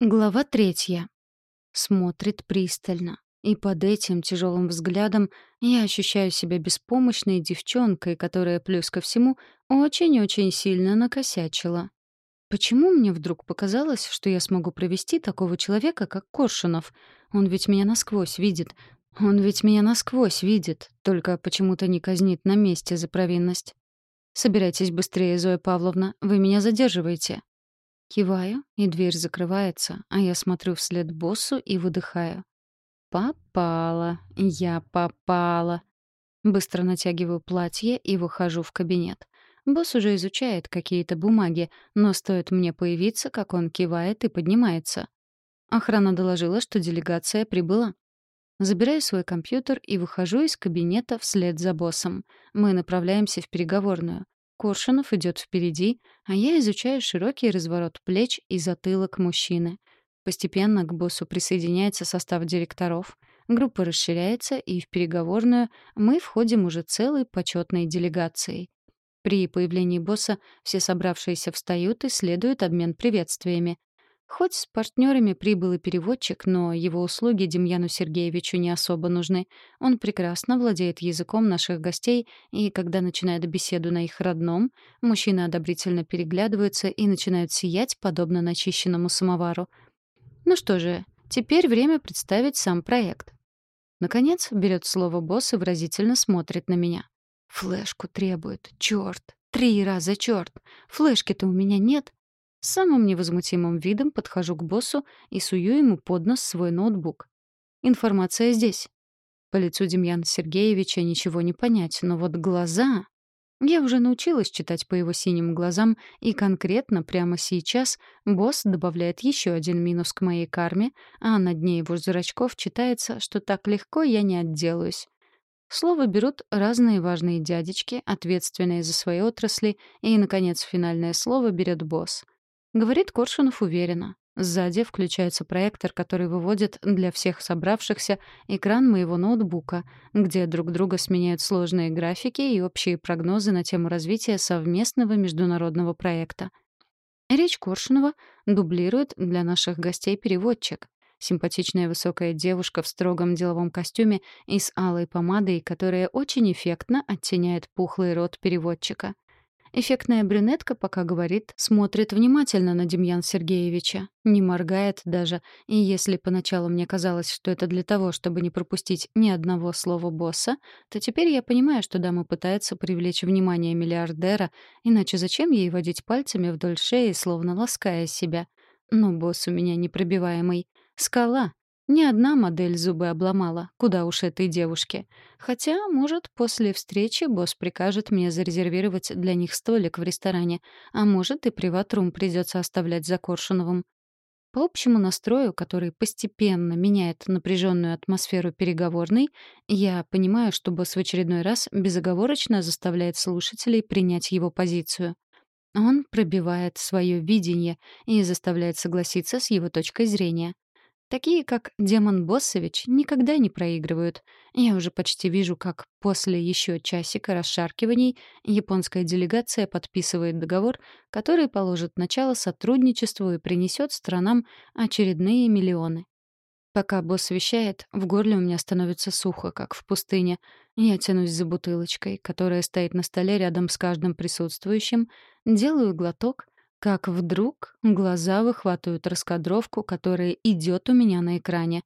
Глава третья. Смотрит пристально. И под этим тяжелым взглядом я ощущаю себя беспомощной девчонкой, которая, плюс ко всему, очень-очень сильно накосячила. Почему мне вдруг показалось, что я смогу провести такого человека, как Коршунов? Он ведь меня насквозь видит. Он ведь меня насквозь видит, только почему-то не казнит на месте за провинность. Собирайтесь быстрее, Зоя Павловна, вы меня задерживаете. Киваю, и дверь закрывается, а я смотрю вслед боссу и выдыхаю. Попала, я попала. Быстро натягиваю платье и выхожу в кабинет. Босс уже изучает какие-то бумаги, но стоит мне появиться, как он кивает и поднимается. Охрана доложила, что делегация прибыла. Забираю свой компьютер и выхожу из кабинета вслед за боссом. Мы направляемся в переговорную. Коршунов идет впереди, а я изучаю широкий разворот плеч и затылок мужчины. Постепенно к боссу присоединяется состав директоров. Группа расширяется, и в переговорную мы входим уже целой почетной делегацией. При появлении босса все собравшиеся встают и следует обмен приветствиями. Хоть с партнерами прибыл и переводчик, но его услуги Демьяну Сергеевичу не особо нужны. Он прекрасно владеет языком наших гостей, и когда начинает беседу на их родном, мужчины одобрительно переглядываются и начинают сиять, подобно начищенному самовару. Ну что же, теперь время представить сам проект. Наконец, берет слово босс и выразительно смотрит на меня. «Флешку требует. Чёрт! Три раза чёрт! Флешки-то у меня нет!» С самым невозмутимым видом подхожу к боссу и сую ему под нос свой ноутбук. Информация здесь. По лицу Демьяна Сергеевича ничего не понять, но вот глаза... Я уже научилась читать по его синим глазам, и конкретно прямо сейчас босс добавляет еще один минус к моей карме, а на дне его зрачков читается, что так легко я не отделаюсь. Слово берут разные важные дядечки, ответственные за свои отрасли, и, наконец, финальное слово берет босс — Говорит Коршунов уверенно. Сзади включается проектор, который выводит для всех собравшихся экран моего ноутбука, где друг друга сменяют сложные графики и общие прогнозы на тему развития совместного международного проекта. Речь Коршунова дублирует для наших гостей переводчик. Симпатичная высокая девушка в строгом деловом костюме и с алой помадой, которая очень эффектно оттеняет пухлый рот переводчика. Эффектная брюнетка, пока говорит, смотрит внимательно на Демьяна Сергеевича, не моргает даже, и если поначалу мне казалось, что это для того, чтобы не пропустить ни одного слова босса, то теперь я понимаю, что дама пытается привлечь внимание миллиардера, иначе зачем ей водить пальцами вдоль шеи, словно лаская себя? Но босс у меня непробиваемый. Скала, ни одна модель зубы обломала, куда уж этой девушке. Хотя, может, после встречи босс прикажет мне зарезервировать для них столик в ресторане, а может, и приват-рум придется оставлять за Коршуновым. По общему настрою, который постепенно меняет напряженную атмосферу переговорной, я понимаю, что босс в очередной раз безоговорочно заставляет слушателей принять его позицию. Он пробивает свое видение и заставляет согласиться с его точкой зрения. Такие, как Демон Боссович, никогда не проигрывают. Я уже почти вижу, как после еще часика расшаркиваний японская делегация подписывает договор, который положит начало сотрудничеству и принесет странам очередные миллионы. Пока босс вещает, в горле у меня становится сухо, как в пустыне. Я тянусь за бутылочкой, которая стоит на столе рядом с каждым присутствующим, делаю глоток — как вдруг глаза выхватывают раскадровку, которая идет у меня на экране.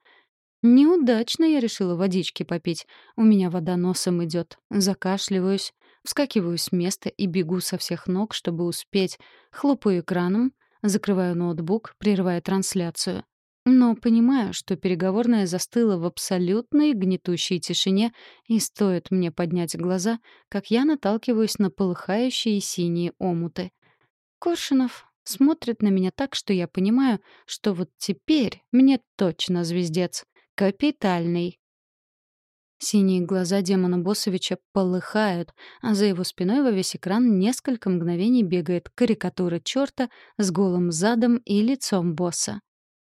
Неудачно я решила водички попить. У меня вода носом идет. Закашливаюсь, вскакиваю с места и бегу со всех ног, чтобы успеть. Хлопаю экраном, закрываю ноутбук, прерывая трансляцию. Но понимаю, что переговорная застыла в абсолютной гнетущей тишине, и стоит мне поднять глаза, как я наталкиваюсь на полыхающие синие омуты. Коршунов смотрит на меня так, что я понимаю, что вот теперь мне точно звездец. Капитальный. Синие глаза демона Босовича полыхают, а за его спиной во весь экран несколько мгновений бегает карикатура черта с голым задом и лицом босса.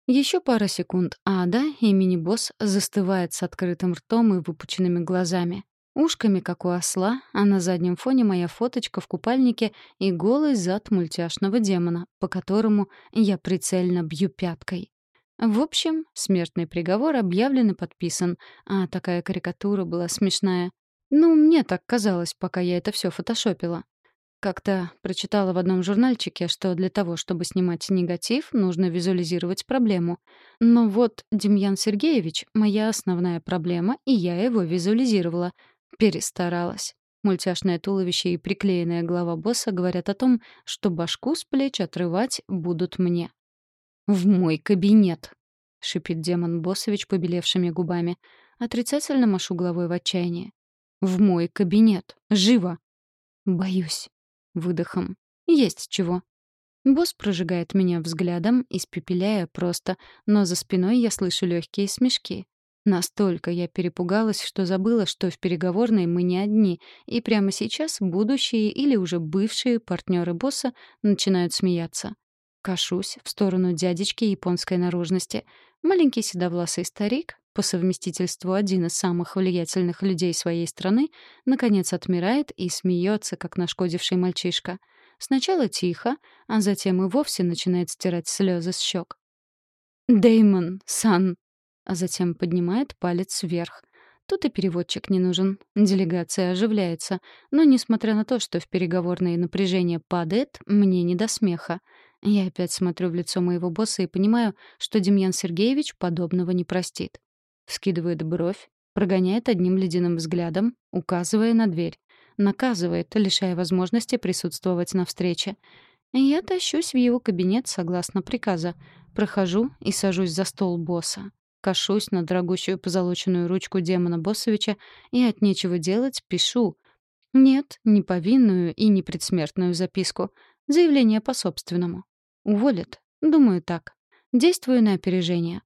Еще пара секунд, Ада, имени босс, застывает с открытым ртом и выпученными глазами. Ушками, как у осла, а на заднем фоне моя фоточка в купальнике и голый зад мультяшного демона, по которому я прицельно бью пяткой. В общем, смертный приговор объявлен и подписан, а такая карикатура была смешная. Ну, мне так казалось, пока я это все фотошопила. Как-то прочитала в одном журнальчике, что для того, чтобы снимать негатив, нужно визуализировать проблему. Но вот Демьян Сергеевич — моя основная проблема, и я его визуализировала. Перестаралась. Мультяшное туловище и приклеенная голова босса говорят о том, что башку с плеч отрывать будут мне. «В мой кабинет!» — шипит демон Боссович побелевшими губами. Отрицательно машу головой в отчаянии. «В мой кабинет! Живо!» «Боюсь!» Выдохом. Есть чего. Босс прожигает меня взглядом, испепеляя просто, но за спиной я слышу легкие смешки. Настолько я перепугалась, что забыла, что в переговорной мы не одни, и прямо сейчас будущие или уже бывшие партнеры босса начинают смеяться. Кашусь в сторону дядечки японской наружности. Маленький седовласый старик, по совместительству один из самых влиятельных людей своей страны, наконец отмирает и смеется, как нашкодивший мальчишка. Сначала тихо, а затем и вовсе начинает стирать слезы с щек. Дэймон, сан!» А затем поднимает палец вверх. Тут и переводчик не нужен. Делегация оживляется. Но, несмотря на то, что в переговорное напряжение падает, мне не до смеха. Я опять смотрю в лицо моего босса и понимаю, что Демьян Сергеевич подобного не простит вскидывает бровь, прогоняет одним ледяным взглядом, указывая на дверь. Наказывает, лишая возможности присутствовать на встрече. Я тащусь в его кабинет согласно приказа. Прохожу и сажусь за стол босса. Кашусь на дорогущую позолоченную ручку демона Боссовича и от нечего делать пишу. Нет, не повинную и не предсмертную записку. Заявление по собственному. Уволят. Думаю так. Действую на опережение.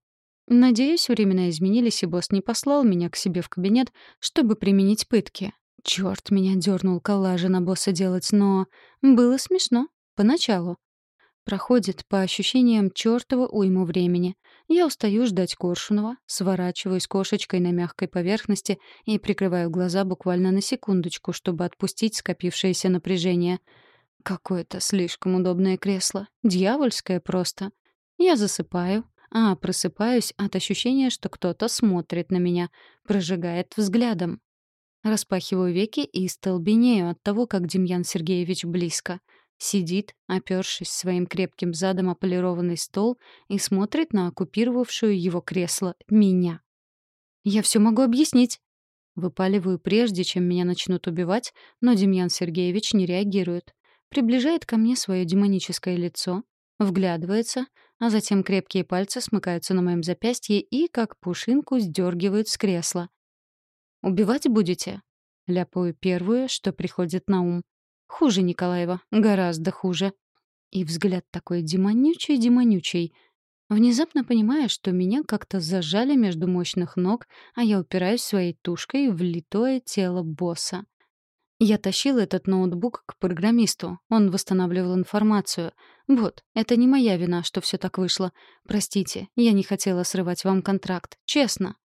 Надеюсь, времена изменились, и босс не послал меня к себе в кабинет, чтобы применить пытки. Чёрт, меня дернул коллажи на босса делать, но... Было смешно. Поначалу. Проходит, по ощущениям, чёртова уйму времени. Я устаю ждать Коршунова, сворачиваюсь кошечкой на мягкой поверхности и прикрываю глаза буквально на секундочку, чтобы отпустить скопившееся напряжение. Какое-то слишком удобное кресло. Дьявольское просто. Я засыпаю, а просыпаюсь от ощущения, что кто-то смотрит на меня, прожигает взглядом. Распахиваю веки и столбенею от того, как Демьян Сергеевич близко. Сидит, опёршись своим крепким задом о полированный стол и смотрит на оккупировавшую его кресло меня. «Я все могу объяснить!» Выпаливаю прежде, чем меня начнут убивать, но Демьян Сергеевич не реагирует. Приближает ко мне свое демоническое лицо, вглядывается, а затем крепкие пальцы смыкаются на моем запястье и, как пушинку, сдергивают с кресла. «Убивать будете?» — ляпаю первую, что приходит на ум. «Хуже Николаева, гораздо хуже». И взгляд такой демонючий-демонючий. Внезапно понимаю, что меня как-то зажали между мощных ног, а я упираюсь своей тушкой в литое тело босса. Я тащил этот ноутбук к программисту. Он восстанавливал информацию. Вот, это не моя вина, что все так вышло. Простите, я не хотела срывать вам контракт. Честно.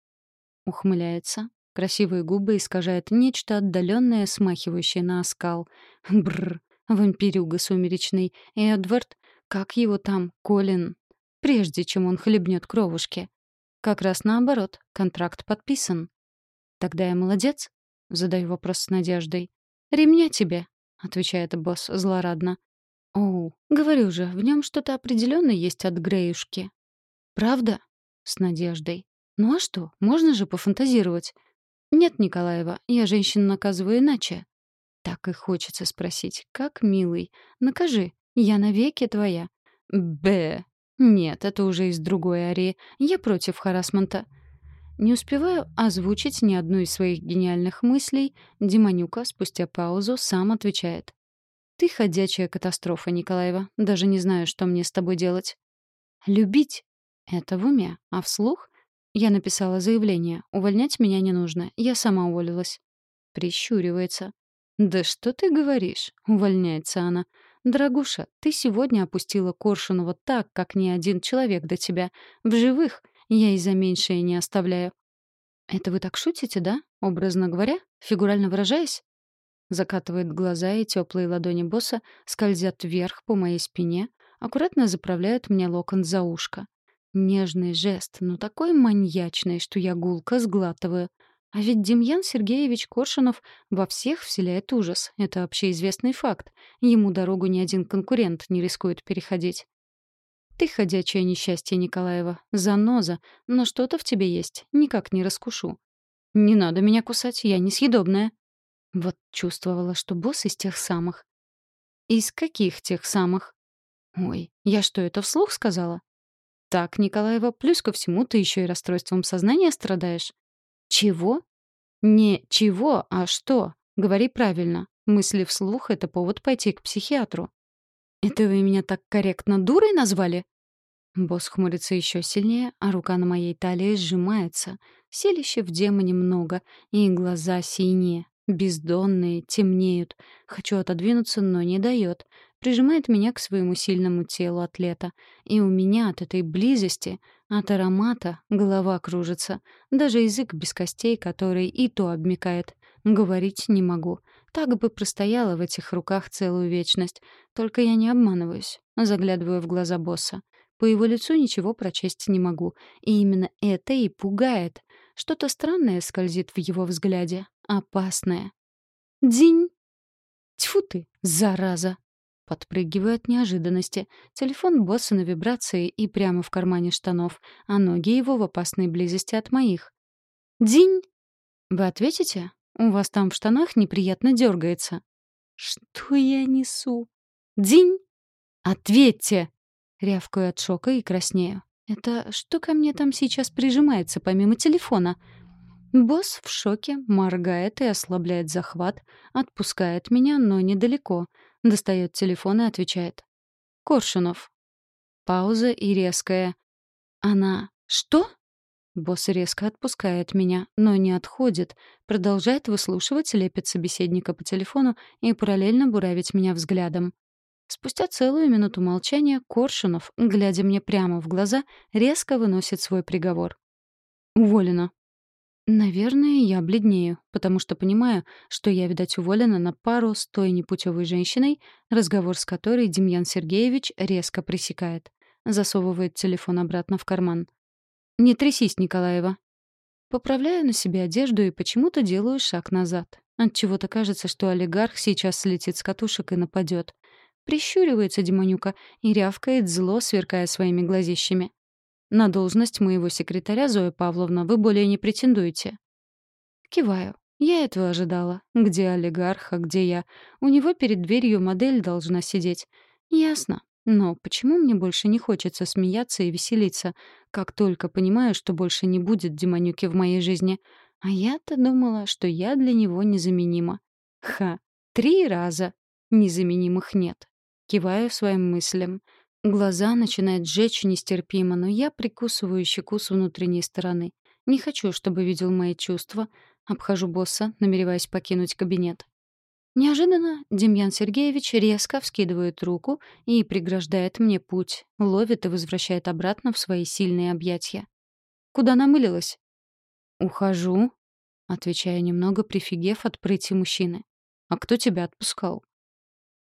Ухмыляется. Красивые губы искажают нечто отдаленное, смахивающее на оскал. Бррр. Вампирюга сумеречный. И Эдвард, как его там, Колин? Прежде чем он хлебнет кровушки. Как раз наоборот, контракт подписан. Тогда я молодец? Задаю вопрос с надеждой. «Ремня тебе», — отвечает босс злорадно. «Оу, говорю же, в нем что-то определенно есть от Греюшки». «Правда?» — с надеждой. «Ну а что, можно же пофантазировать?» «Нет, Николаева, я женщин наказываю иначе». Так и хочется спросить, как, милый, накажи, я навеки твоя. Б. Нет, это уже из другой арии. Я против харасмента. Не успеваю озвучить ни одну из своих гениальных мыслей, Демонюка спустя паузу сам отвечает. «Ты ходячая катастрофа, Николаева. Даже не знаю, что мне с тобой делать». «Любить» — это в уме, а вслух я написала заявление. Увольнять меня не нужно. Я сама уволилась. Прищуривается. «Да что ты говоришь?» — увольняется она. «Дорогуша, ты сегодня опустила Коршунова так, как ни один человек до тебя. В живых я и за меньшее не оставляю. «Это вы так шутите, да? Образно говоря, фигурально выражаясь?» Закатывает глаза, и теплые ладони босса скользят вверх по моей спине, аккуратно заправляют мне локон за ушко. Нежный жест, но такой маньячный, что я гулко сглатываю. А ведь Демьян Сергеевич Коршунов во всех вселяет ужас. Это общеизвестный факт. Ему дорогу ни один конкурент не рискует переходить. Ты ходячее несчастье, Николаева. Заноза. Но что-то в тебе есть. Никак не раскушу. Не надо меня кусать, я несъедобная. Вот чувствовала, что босс из тех самых. Из каких тех самых? Ой, я что, это вслух сказала? Так, Николаева, плюс ко всему ты еще и расстройством сознания страдаешь. Чего? Не чего, а что? Говори правильно. Мысли вслух — это повод пойти к психиатру. «Это вы меня так корректно дурой назвали?» Босс хмурится еще сильнее, а рука на моей талии сжимается. Селище в демоне много, и глаза синие, бездонные, темнеют. Хочу отодвинуться, но не дает. Прижимает меня к своему сильному телу атлета. И у меня от этой близости, от аромата, голова кружится. Даже язык без костей, который и то обмикает. Говорить не могу. Так бы простояла в этих руках целую вечность. Только я не обманываюсь. Заглядываю в глаза босса. По его лицу ничего прочесть не могу. И именно это и пугает. Что-то странное скользит в его взгляде. Опасное. День. Тьфу ты, зараза. Подпрыгиваю от неожиданности. Телефон босса на вибрации и прямо в кармане штанов, а ноги его в опасной близости от моих. «Динь!» «Вы ответите?» У вас там в штанах неприятно дергается. Что я несу? Динь! Ответьте! Рявкаю от шока и краснею. Это что ко мне там сейчас прижимается помимо телефона? Босс в шоке, моргает и ослабляет захват, отпускает меня, но недалеко. Достает телефон и отвечает. «Коршунов». Пауза и резкая. Она «Что?» Босс резко отпускает меня, но не отходит, продолжает выслушивать лепет собеседника по телефону и параллельно буравить меня взглядом. Спустя целую минуту молчания Коршунов, глядя мне прямо в глаза, резко выносит свой приговор. «Уволена». Наверное, я бледнею, потому что понимаю, что я, видать, уволена на пару с той непутевой женщиной, разговор с которой Демьян Сергеевич резко пресекает. Засовывает телефон обратно в карман. «Не трясись, Николаева». Поправляю на себе одежду и почему-то делаю шаг назад. Отчего-то кажется, что олигарх сейчас слетит с катушек и нападет. Прищуривается Демонюка и рявкает зло, сверкая своими глазищами. «На должность моего секретаря, Зоя Павловна, вы более не претендуете». Киваю. Я этого ожидала. Где олигарх, а где я? У него перед дверью модель должна сидеть. Ясно. Но почему мне больше не хочется смеяться и веселиться, как только понимаю, что больше не будет демонюки в моей жизни? А я-то думала, что я для него незаменима. Ха, три раза. Незаменимых нет. Киваю своим мыслям. Глаза начинают жечь нестерпимо, но я прикусываю щеку с внутренней стороны. Не хочу, чтобы видел мои чувства. Обхожу босса, намереваясь покинуть кабинет. Неожиданно Демьян Сергеевич резко вскидывает руку и преграждает мне путь, ловит и возвращает обратно в свои сильные объятия. «Куда намылилась?» «Ухожу», — отвечая немного, прифигев от прыти мужчины. «А кто тебя отпускал?»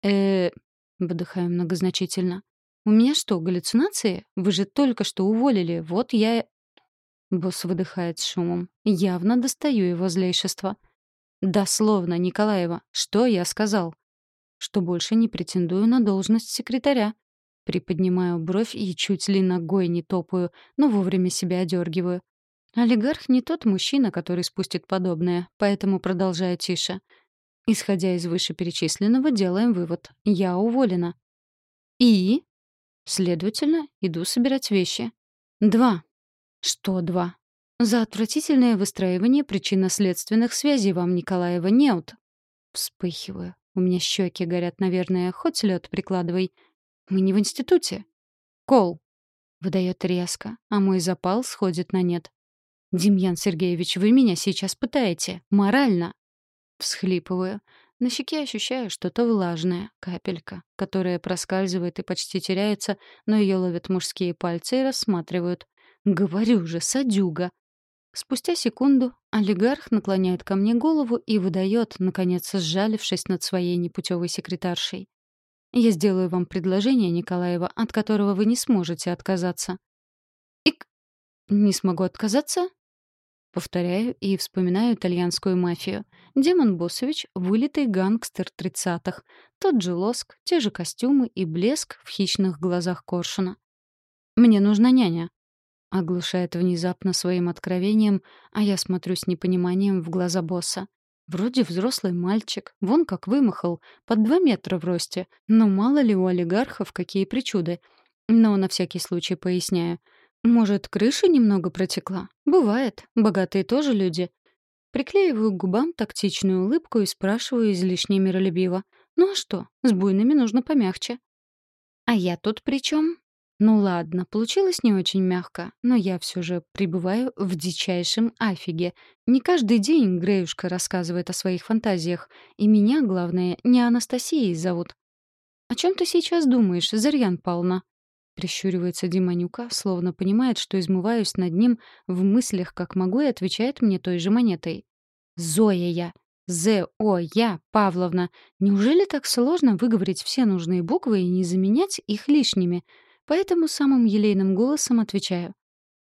э выдыхаю многозначительно. «У меня что, галлюцинации? Вы же только что уволили, вот я...» Босс выдыхает с шумом. Явно достаю его злейшество. Дословно, Николаева, что я сказал? Что больше не претендую на должность секретаря. Приподнимаю бровь и чуть ли ногой не топаю, но вовремя себя одергиваю. Олигарх не тот мужчина, который спустит подобное, поэтому продолжаю тише. Исходя из вышеперечисленного, делаем вывод. Я уволена. И? Следовательно, иду собирать вещи. Два. Что два? За отвратительное выстраивание причинно-следственных связей вам, Николаева, неут. Вспыхиваю. У меня щеки горят, наверное, хоть лед прикладывай. Мы не в институте. Кол. Выдает резко, а мой запал сходит на нет. «Демьян Сергеевич, вы меня сейчас пытаете. Морально!» Всхлипываю. На щеке ощущаю что-то влажное, капелька, которая проскальзывает и почти теряется, но ее ловят мужские пальцы и рассматривают. «Говорю же, садюга!» Спустя секунду олигарх наклоняет ко мне голову и выдает, наконец сжалившись над своей непутевой секретаршей. «Я сделаю вам предложение, Николаева, от которого вы не сможете отказаться». «Ик! Не смогу отказаться?» Повторяю и вспоминаю итальянскую мафию. Демон Босович — вылитый гангстер тридцатых. Тот же лоск, те же костюмы и блеск в хищных глазах Коршуна. «Мне нужна няня», — оглушает внезапно своим откровением, а я смотрю с непониманием в глаза босса. Вроде взрослый мальчик, вон как вымахал, под два метра в росте. Но мало ли у олигархов какие причуды. Но на всякий случай поясняю — может, крыша немного протекла? Бывает. Богатые тоже люди. Приклеиваю к губам тактичную улыбку и спрашиваю излишне миролюбиво. Ну а что, с буйными нужно помягче. А я тут при чем? Ну ладно, получилось не очень мягко, но я все же пребываю в дичайшем афиге. Не каждый день Греюшка рассказывает о своих фантазиях, и меня, главное, не Анастасией зовут. «О чем ты сейчас думаешь, Зарьян Павловна?» Прищуривается Диманюка, словно понимает, что измываюсь над ним в мыслях, как могу, и отвечает мне той же монетой. «Зоя я! З-О-Я Павловна! Неужели так сложно выговорить все нужные буквы и не заменять их лишними?» Поэтому самым елейным голосом отвечаю.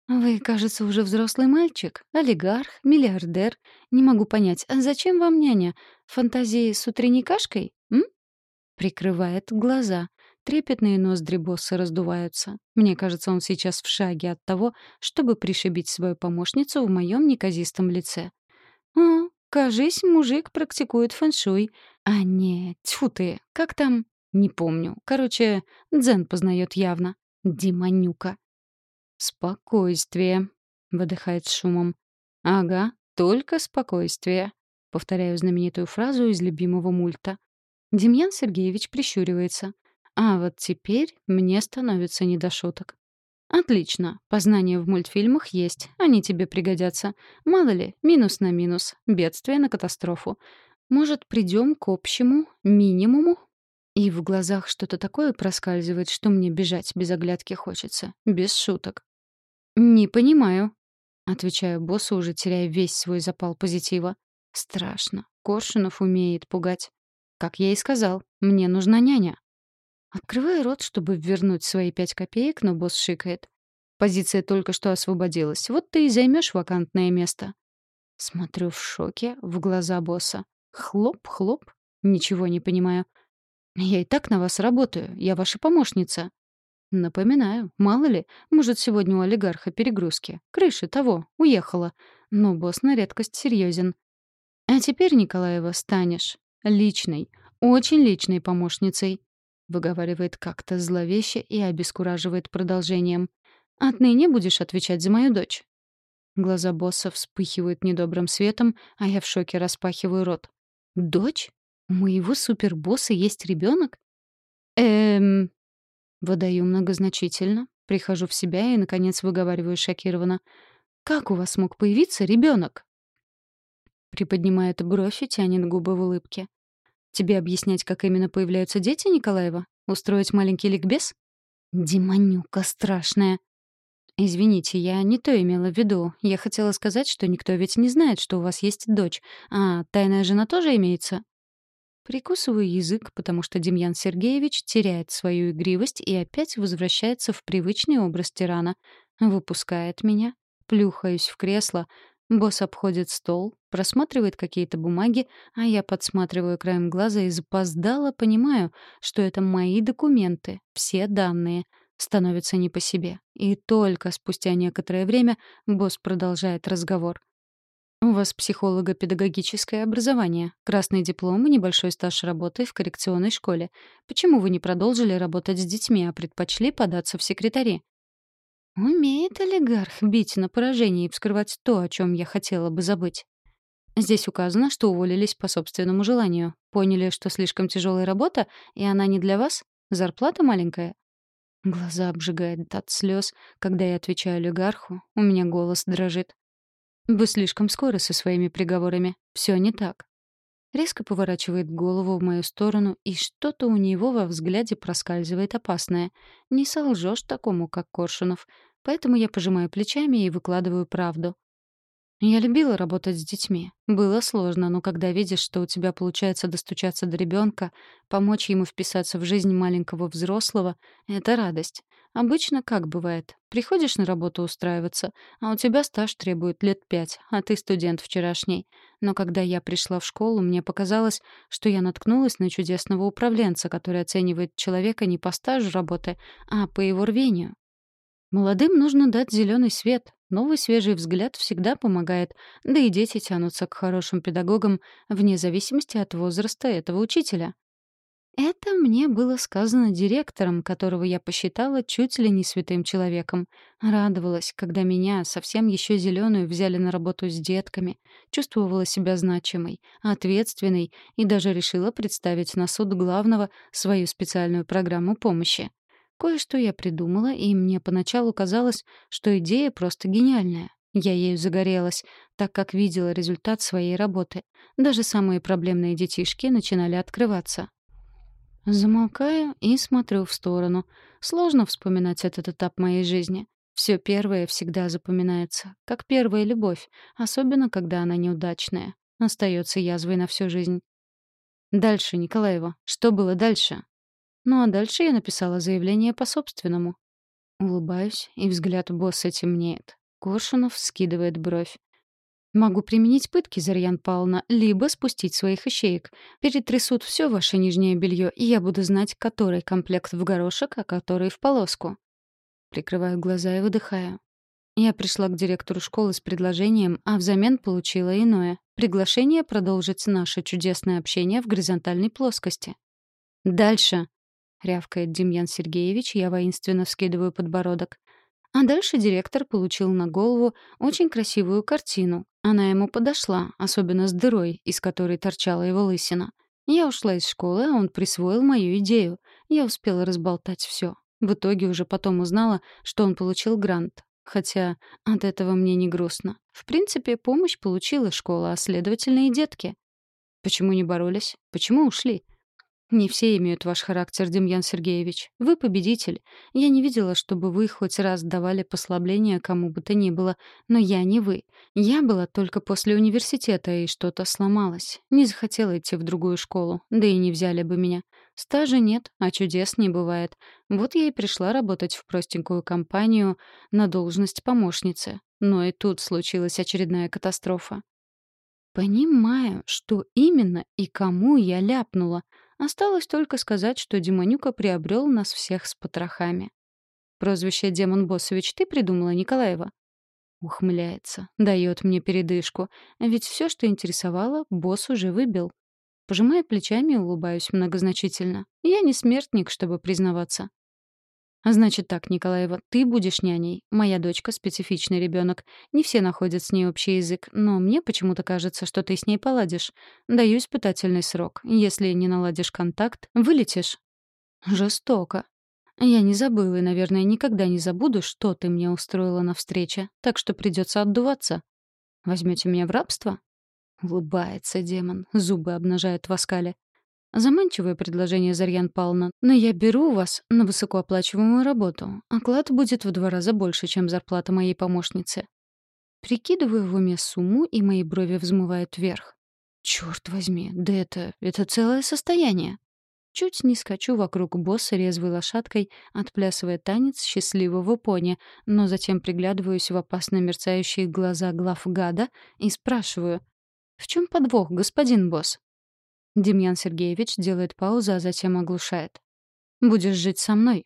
«Вы, кажется, уже взрослый мальчик, олигарх, миллиардер. Не могу понять, а зачем вам няня? Фантазии с утренней кашкой, м?» Прикрывает глаза. Трепетные ноздри босса раздуваются. Мне кажется, он сейчас в шаге от того, чтобы пришибить свою помощницу в моем неказистом лице. «О, кажись, мужик практикует фэншуй. А не, тьфу ты, как там? Не помню. Короче, дзен познает явно. Диманюка». «Спокойствие», — выдыхает шумом. «Ага, только спокойствие», — повторяю знаменитую фразу из любимого мульта. Демьян Сергеевич прищуривается. А вот теперь мне становится не до шуток. Отлично. Познания в мультфильмах есть. Они тебе пригодятся. Мало ли, минус на минус. Бедствие на катастрофу. Может, придем к общему минимуму? И в глазах что-то такое проскальзывает, что мне бежать без оглядки хочется. Без шуток. «Не понимаю», — отвечаю боссу, уже теряя весь свой запал позитива. «Страшно. Коршунов умеет пугать. Как я и сказал, мне нужна няня». Открываю рот, чтобы вернуть свои пять копеек, но босс шикает. Позиция только что освободилась. Вот ты и займешь вакантное место. Смотрю в шоке в глаза босса. Хлоп-хлоп. Ничего не понимаю. Я и так на вас работаю. Я ваша помощница. Напоминаю, мало ли, может, сегодня у олигарха перегрузки. Крыша того, уехала. Но босс на редкость серьезен. А теперь, Николаева, станешь личной, очень личной помощницей выговаривает как-то зловеще и обескураживает продолжением. «Отныне будешь отвечать за мою дочь». Глаза босса вспыхивают недобрым светом, а я в шоке распахиваю рот. «Дочь? У моего супербосса есть ребенок? «Эм...» Выдаю многозначительно, прихожу в себя и, наконец, выговариваю шокированно. «Как у вас мог появиться ребенок? Приподнимает бровь и тянет губы в улыбке. Тебе объяснять, как именно появляются дети, Николаева? Устроить маленький ликбез? Демонюка страшная. Извините, я не то имела в виду. Я хотела сказать, что никто ведь не знает, что у вас есть дочь. А тайная жена тоже имеется? Прикусываю язык, потому что Демьян Сергеевич теряет свою игривость и опять возвращается в привычный образ тирана. Выпускает меня, плюхаюсь в кресло, Босс обходит стол, просматривает какие-то бумаги, а я подсматриваю краем глаза и запоздало понимаю, что это мои документы, все данные. Становится не по себе. И только спустя некоторое время босс продолжает разговор. «У вас психолого-педагогическое образование, красный диплом и небольшой стаж работы в коррекционной школе. Почему вы не продолжили работать с детьми, а предпочли податься в секретари?» Умеет олигарх бить на поражение и вскрывать то, о чем я хотела бы забыть. Здесь указано, что уволились по собственному желанию. Поняли, что слишком тяжелая работа, и она не для вас? Зарплата маленькая? Глаза обжигает от слез, когда я отвечаю олигарху, у меня голос дрожит. Вы слишком скоро со своими приговорами. Все не так. Резко поворачивает голову в мою сторону, и что-то у него во взгляде проскальзывает опасное. Не солжешь такому, как Коршунов. Поэтому я пожимаю плечами и выкладываю правду. Я любила работать с детьми. Было сложно, но когда видишь, что у тебя получается достучаться до ребенка, помочь ему вписаться в жизнь маленького взрослого — это радость. Обычно как бывает? Приходишь на работу устраиваться, а у тебя стаж требует лет пять, а ты студент вчерашний. Но когда я пришла в школу, мне показалось, что я наткнулась на чудесного управленца, который оценивает человека не по стажу работы, а по его рвению. Молодым нужно дать зеленый свет. Новый свежий взгляд всегда помогает, да и дети тянутся к хорошим педагогам вне зависимости от возраста этого учителя. Это мне было сказано директором, которого я посчитала чуть ли не святым человеком. Радовалась, когда меня, совсем еще зеленую, взяли на работу с детками. Чувствовала себя значимой, ответственной и даже решила представить на суд главного свою специальную программу помощи. Кое-что я придумала, и мне поначалу казалось, что идея просто гениальная. Я ею загорелась, так как видела результат своей работы. Даже самые проблемные детишки начинали открываться. Замолкаю и смотрю в сторону. Сложно вспоминать этот этап моей жизни. Все первое всегда запоминается, как первая любовь, особенно когда она неудачная. Остается язвой на всю жизнь. Дальше, Николаева. Что было дальше? Ну а дальше я написала заявление по собственному. Улыбаюсь, и взгляд босса темнеет. Коршунов скидывает бровь. Могу применить пытки, Зарьян Павловна, либо спустить своих ищеек. Перетрясут все ваше нижнее белье, и я буду знать, который комплект в горошек, а который в полоску. Прикрываю глаза и выдыхаю. Я пришла к директору школы с предложением, а взамен получила иное — приглашение продолжить наше чудесное общение в горизонтальной плоскости. «Дальше!» — рявкает Демьян Сергеевич, я воинственно вскидываю подбородок. А дальше директор получил на голову очень красивую картину. Она ему подошла, особенно с дырой, из которой торчала его лысина. Я ушла из школы, а он присвоил мою идею. Я успела разболтать все. В итоге уже потом узнала, что он получил грант. Хотя от этого мне не грустно. В принципе, помощь получила школа, а следовательно и детки. Почему не боролись? Почему ушли? Не все имеют ваш характер, Демьян Сергеевич. Вы победитель. Я не видела, чтобы вы хоть раз давали послабление кому бы то ни было. Но я не вы. Я была только после университета, и что-то сломалось. Не захотела идти в другую школу. Да и не взяли бы меня. Стажа нет, а чудес не бывает. Вот я и пришла работать в простенькую компанию на должность помощницы. Но и тут случилась очередная катастрофа. Понимаю, что именно и кому я ляпнула — Осталось только сказать, что Демонюка приобрел нас всех с потрохами. Прозвище «Демон Боссович» ты придумала, Николаева? Ухмыляется, дает мне передышку. Ведь все, что интересовало, босс уже выбил. Пожимая плечами, улыбаюсь многозначительно. Я не смертник, чтобы признаваться. Значит так, Николаева, ты будешь няней. Моя дочка — специфичный ребенок. Не все находят с ней общий язык, но мне почему-то кажется, что ты с ней поладишь. Даю испытательный срок. Если не наладишь контакт, вылетишь. Жестоко. Я не забыла и, наверное, никогда не забуду, что ты мне устроила на встрече, так что придется отдуваться. Возьмете меня в рабство? Улыбается демон, зубы обнажает в оскале. Заманчивое предложение, Зарьян Павловна, но я беру вас на высокооплачиваемую работу. Оклад будет в два раза больше, чем зарплата моей помощницы. Прикидываю в уме сумму, и мои брови взмывают вверх. Черт возьми, да это... это целое состояние. Чуть не скачу вокруг босса резвой лошадкой, отплясывая танец счастливого пони, но затем приглядываюсь в опасно мерцающие глаза глав гада и спрашиваю, «В чем подвох, господин босс?» Демьян Сергеевич делает паузу, а затем оглушает. «Будешь жить со мной».